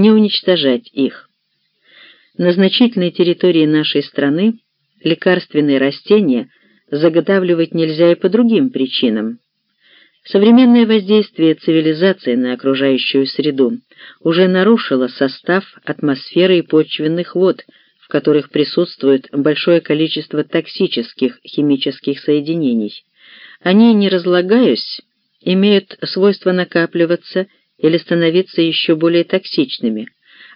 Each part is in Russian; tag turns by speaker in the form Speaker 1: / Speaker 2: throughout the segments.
Speaker 1: не уничтожать их. На значительной территории нашей страны лекарственные растения заготавливать нельзя и по другим причинам. Современное воздействие цивилизации на окружающую среду уже нарушило состав атмосферы и почвенных вод, в которых присутствует большое количество токсических химических соединений. Они, не разлагаясь, имеют свойство накапливаться или становиться еще более токсичными,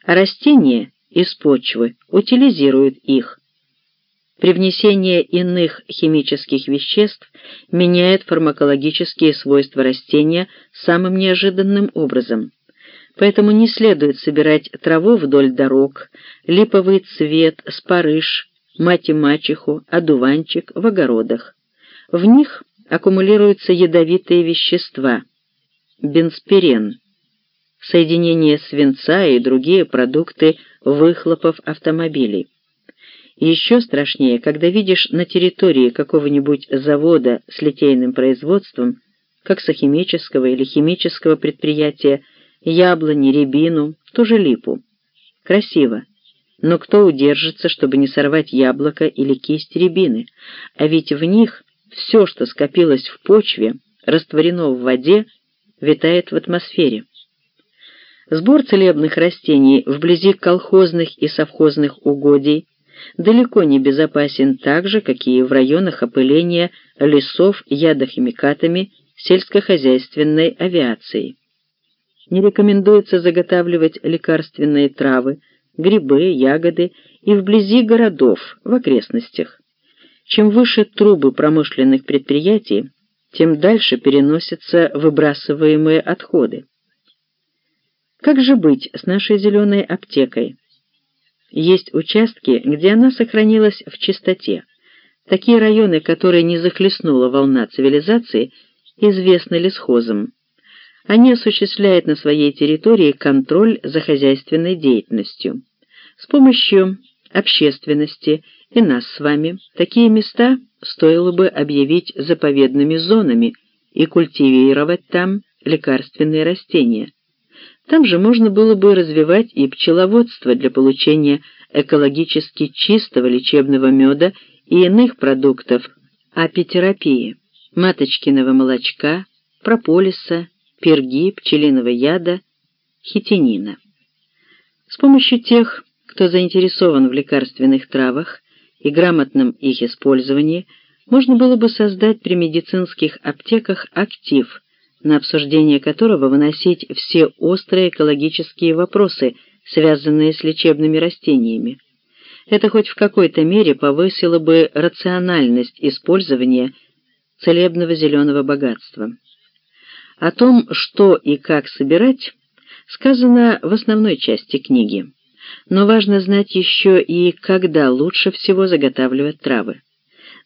Speaker 1: а растения из почвы утилизируют их. Привнесение иных химических веществ меняет фармакологические свойства растения самым неожиданным образом. Поэтому не следует собирать траву вдоль дорог, липовый цвет, спарыш, мать и мачеху, одуванчик в огородах. В них аккумулируются ядовитые вещества – бенспирен, соединение свинца и другие продукты выхлопов автомобилей. еще страшнее, когда видишь на территории какого-нибудь завода с литейным производством, как сохимического или химического предприятия, яблони, рябину, тоже липу. Красиво. Но кто удержится, чтобы не сорвать яблоко или кисть рябины? А ведь в них все, что скопилось в почве, растворено в воде, витает в атмосфере. Сбор целебных растений вблизи колхозных и совхозных угодий далеко не безопасен так же, как и в районах опыления лесов ядохимикатами сельскохозяйственной авиации. Не рекомендуется заготавливать лекарственные травы, грибы, ягоды и вблизи городов, в окрестностях. Чем выше трубы промышленных предприятий, тем дальше переносятся выбрасываемые отходы. Как же быть с нашей зеленой аптекой? Есть участки, где она сохранилась в чистоте. Такие районы, которые не захлестнула волна цивилизации, известны лесхозам. Они осуществляют на своей территории контроль за хозяйственной деятельностью. С помощью общественности и нас с вами такие места стоило бы объявить заповедными зонами и культивировать там лекарственные растения. Там же можно было бы развивать и пчеловодство для получения экологически чистого лечебного меда и иных продуктов апитерапии, маточкиного молочка, прополиса, перги, пчелиного яда, хитинина. С помощью тех, кто заинтересован в лекарственных травах и грамотном их использовании, можно было бы создать при медицинских аптеках актив – на обсуждение которого выносить все острые экологические вопросы, связанные с лечебными растениями. Это хоть в какой-то мере повысило бы рациональность использования целебного зеленого богатства. О том, что и как собирать, сказано в основной части книги, но важно знать еще и когда лучше всего заготавливать травы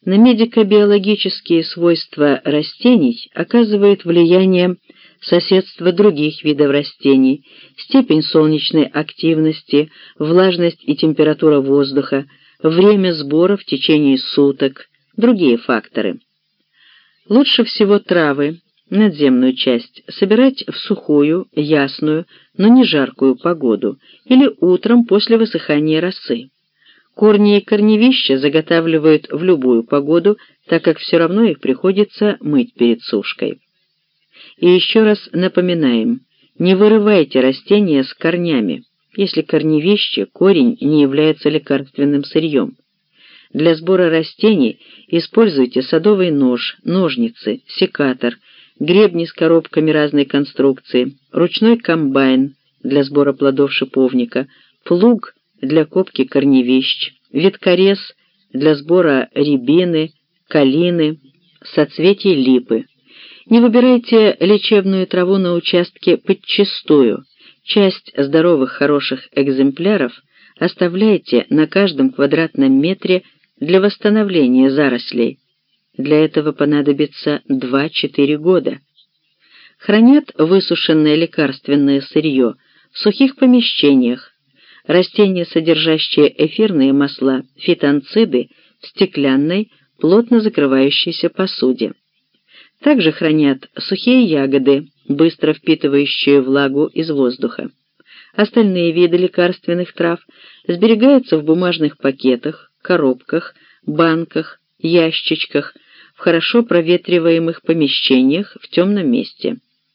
Speaker 1: на медико-биологические свойства растений оказывает влияние соседство других видов растений, степень солнечной активности, влажность и температура воздуха, время сбора в течение суток, другие факторы. Лучше всего травы, надземную часть, собирать в сухую, ясную, но не жаркую погоду или утром после высыхания росы. Корни и корневища заготавливают в любую погоду, так как все равно их приходится мыть перед сушкой. И еще раз напоминаем, не вырывайте растения с корнями, если корневище, корень не является лекарственным сырьем. Для сбора растений используйте садовый нож, ножницы, секатор, гребни с коробками разной конструкции, ручной комбайн для сбора плодов шиповника, плуг для копки корневищ, веткорез для сбора рябины, калины, соцветий липы. Не выбирайте лечебную траву на участке подчистую. Часть здоровых хороших экземпляров оставляйте на каждом квадратном метре для восстановления зарослей. Для этого понадобится 2-4 года. Хранят высушенное лекарственное сырье в сухих помещениях, растения, содержащие эфирные масла, фитонциды, в стеклянной, плотно закрывающейся посуде. Также хранят сухие ягоды, быстро впитывающие влагу из воздуха. Остальные виды лекарственных трав сберегаются в бумажных пакетах, коробках, банках, ящичках, в хорошо проветриваемых помещениях в темном месте.